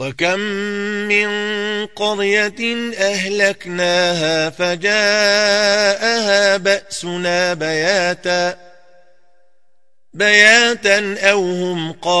وكم من قرية أهلكناها فجاءها بأسنا بياتا بياتا أو هم قائلون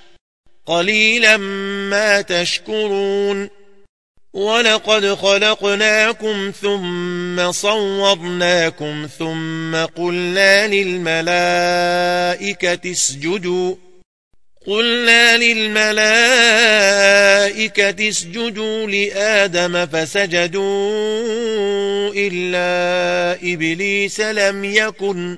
قليلا ما تشكرون ولقد خلقناكم ثم صورناكم ثم قلنا للملائكة اسجدوا قلنا للملائكة اسجدوا لآدم فسجدوا إلا إبليس لم يكن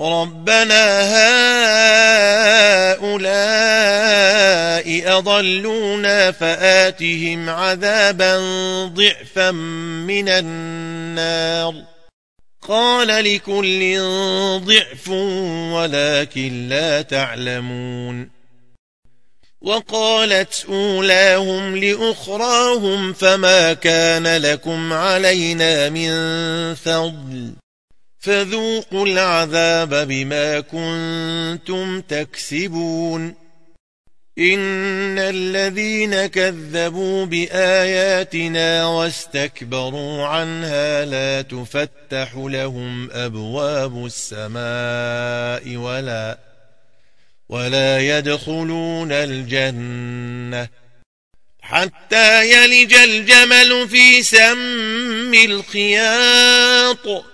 ربنا هؤلاء أضلونا فآتهم عذابا ضعفا من النار. قال لكل ضعف ولكن لا تعلمون. وقالت أولاهم لأخراهم فما كان لكم علينا من فضل. فذوقوا العذاب بما كنتم تكسبون. إن الذين كذبوا بآياتنا واستكبروا عنها لا تفتح لهم أبواب السماء ولا ولا يدخلون الجنة حتى يلج الجمل في سم الخياط.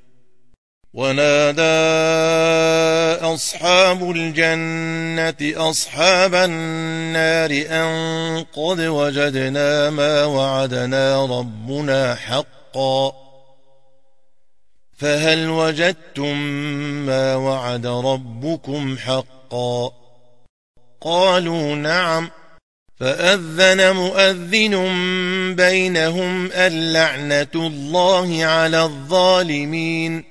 ونادى أصحاب الجنة أصحاب النار أن قد وجدنا ما وعدنا ربنا حقا فهل وجدتم ما وعد ربكم حقا قالوا نعم فأذن مؤذن بينهم اللعنة الله على الظالمين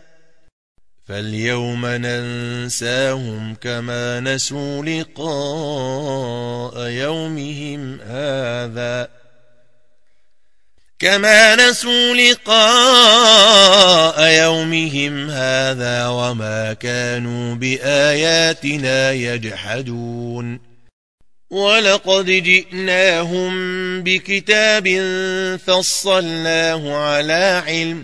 فاليوم ننساهم كما نسوا لقاء يومهم هذا. كما نسوا لقاء يومهم هذا وما كانوا بآياتنا يجحدون. ولقد جئناهم بكتاب فصلناه على علم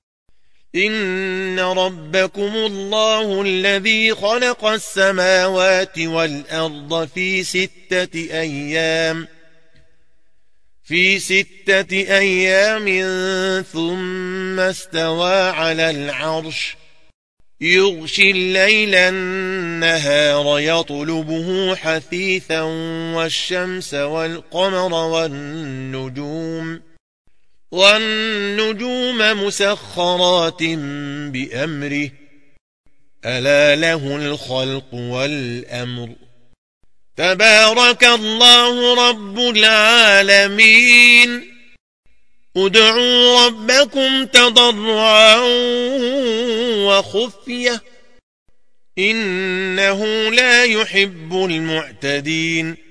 إن ربكم الله الذي خلق السماوات والأرض في ستة أيام في ستة أيام ثم استوى على العرش يغشي الليل النهار يطلبه حثيثا والشمس والقمر والنجوم والنجوم مسخرات بأمره. ألا له الخلق والأمر. تبارك الله رب العالمين. ادعوا ربكم تضرعا وخفية. إنه لا يحب المعتدين.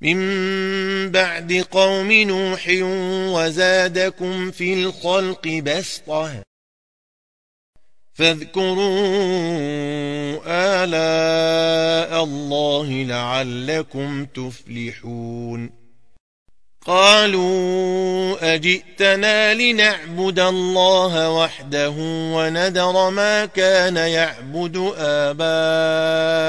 من بعد قوم نوح وزادكم في الخلق بسطه فاذكروا آلاء الله لعلكم تفلحون قالوا أجئتنا لنعبد الله وحده وندر ما كان يعبد آباؤنا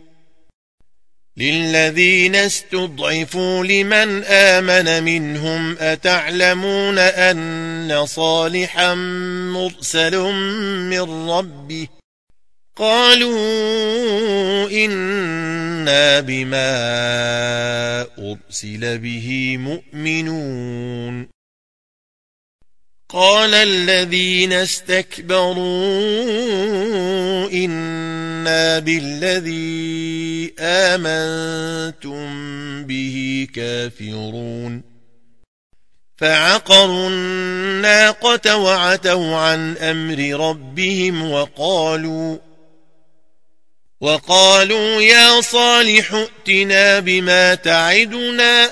للذين استضعفوا لمن آمن منهم أتعلمون أن صالحا مرسل من ربه قالوا إنا بما أرسل به مؤمنون قال الذين استكبروا إنا بالذي آمنتم به كافرون. فعقروا الناقة وعتوا عن أمر ربهم وقالوا وقالوا يا صالح ائتنا بما تعدنا.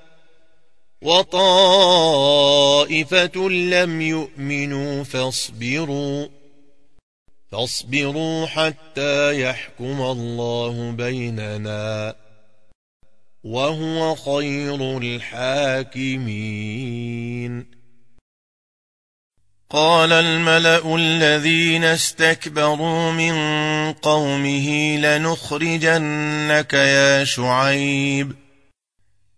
وطائفة لم يؤمنوا فاصبروا فاصبروا حتى يحكم الله بيننا وهو خير الحاكمين. قال الملأ الذين استكبروا من قومه لنخرجنك يا شعيب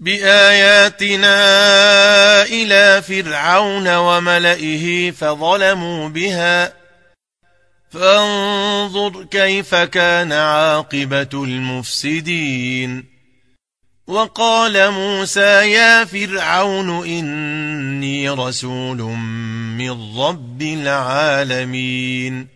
بآياتنا إلى فرعون وملئه فظلموا بها فانظر كيف كان عاقبة المفسدين وقال موسى يا فرعون إني رسول من رب العالمين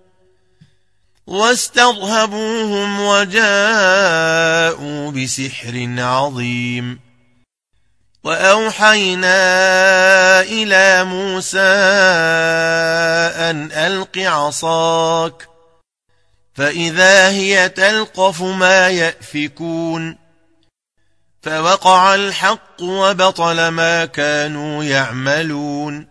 واسترهبوهم وجاءوا بسحر عظيم. وأوحينا إلى موسى أن ألق عصاك فإذا هي تلقف ما يأفكون. فوقع الحق وبطل ما كانوا يعملون.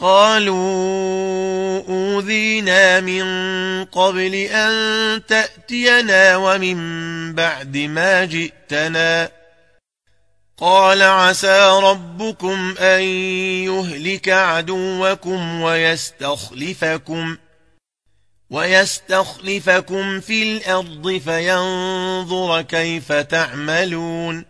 قالوا أوذينا من قبل أن تأتينا ومن بعد ما جئتنا. قال عسى ربكم أن يهلك عدوكم ويستخلفكم ويستخلفكم في الأرض فينظر كيف تعملون.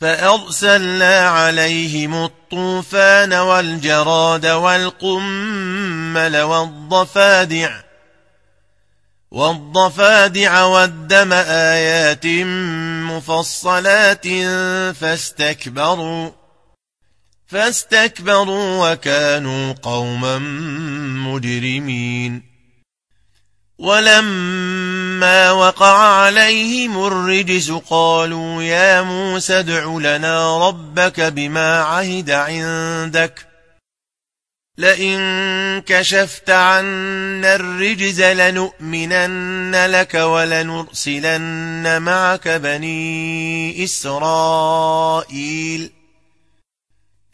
فأرسلنا عليهم الطوفان والجراد والقمل والضفادع والضفادع والدم آيات مفصلات فاستكبروا فاستكبروا وكانوا قوما مجرمين ولما وقع عليهم الرجس قالوا يا موسى ادع لنا ربك بما عهد عندك. لئن كشفت عنا الرجز لنؤمنن لك ولنرسلن معك بني إسرائيل.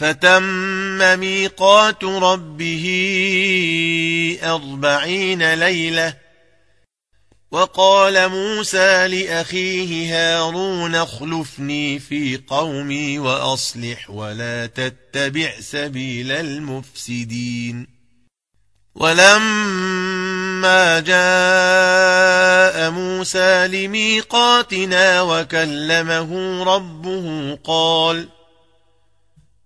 فتم ميقات ربه أربعين ليلة وقال موسى لأخيه هارون اخلفني في قومي وأصلح ولا تتبع سبيل المفسدين ولما جاء موسى لميقاتنا وكلمه ربه قال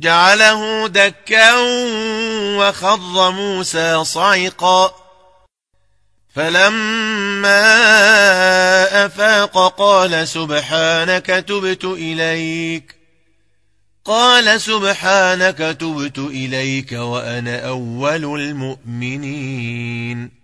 جعله دكا وخر موسى صعقا. فلما أفاق قال سبحانك تبت إليك. قال سبحانك تبت إليك وأنا أول المؤمنين.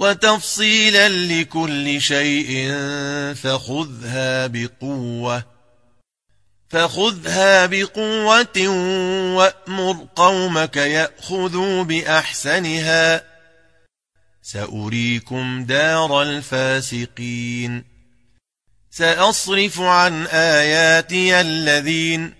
وتفصيلا لكل شيء فخذها بقوة فخذها بقوة وأمر قومك يأخذوا بأحسنها. سأريكم دار الفاسقين. سأصرف عن آياتي الذين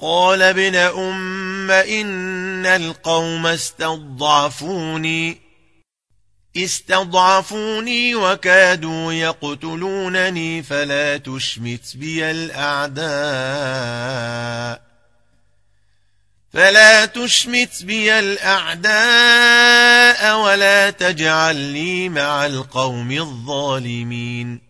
قال ابن أم إن القوم استضعفوني. استضعفوني وكادوا يقتلونني فلا تشمت بي الأعداء. فلا تشمت بي الأعداء ولا تجعل لي مع القوم الظالمين.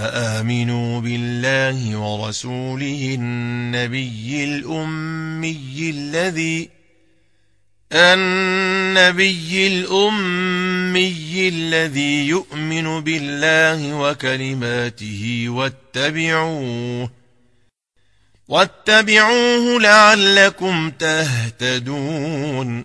فآمنوا بالله ورسوله النبي الأمي الذي النبي الأمي الذي يؤمن بالله وكلماته واتبعوه واتبعوه لعلكم تهتدون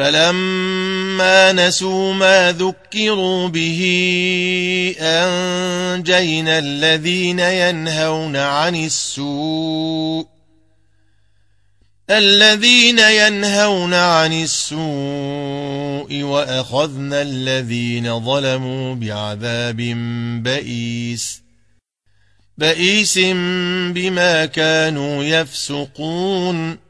فلما نسوا ما ذكروا به أنجينا الذين ينهون عن السوء الذين ينهون عن السوء وأخذنا الذين ظلموا بعذاب بئيس بئيس بما كانوا يفسقون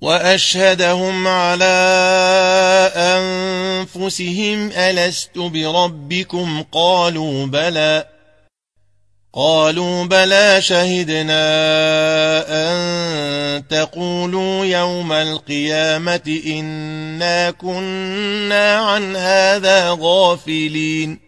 وأشهدهم على أنفسهم ألست بربكم؟ قالوا بلى. قالوا بلى شهدنا أن تقولوا يوم القيامة إنا كنا عن هذا غافلين.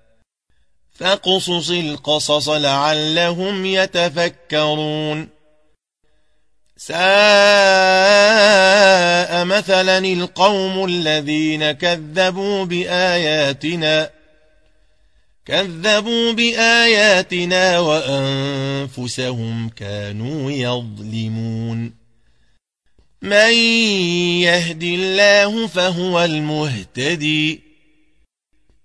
فاقصص القصص لعلهم يتفكرون. ساء مثلا القوم الذين كذبوا بآياتنا كذبوا بآياتنا وأنفسهم كانوا يظلمون. من يهد الله فهو المهتدي.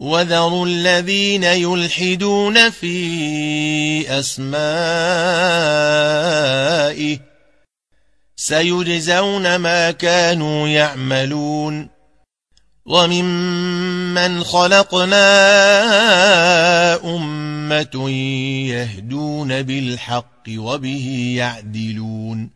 وذروا الذين يلحدون في أسمائه سيجزون ما كانوا يعملون وممن خلقنا أمة يهدون بالحق وبه يعدلون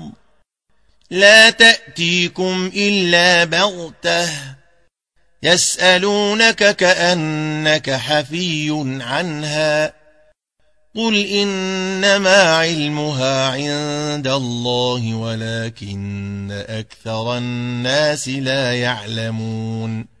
لا تأتيكم إلا بغتة. يسألونك كأنك حفي عنها. قل إنما علمها عند الله ولكن أكثر الناس لا يعلمون.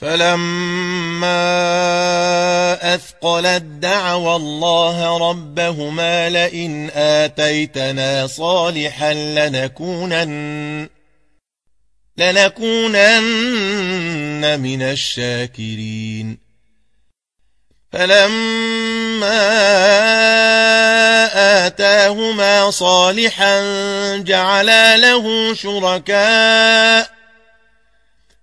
فلما أثقلت دعوى الله ربهما لئن آتيتنا صالحا لنكونن لنكونن من الشاكرين فلما آتاهما صالحا جعلا له شركاء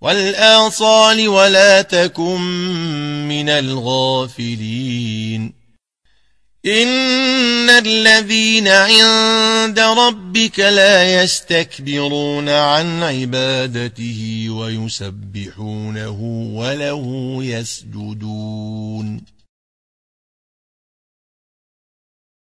والآصال ولا تكن من الغافلين. إن الذين عند ربك لا يستكبرون عن عبادته ويسبحونه وله يسجدون.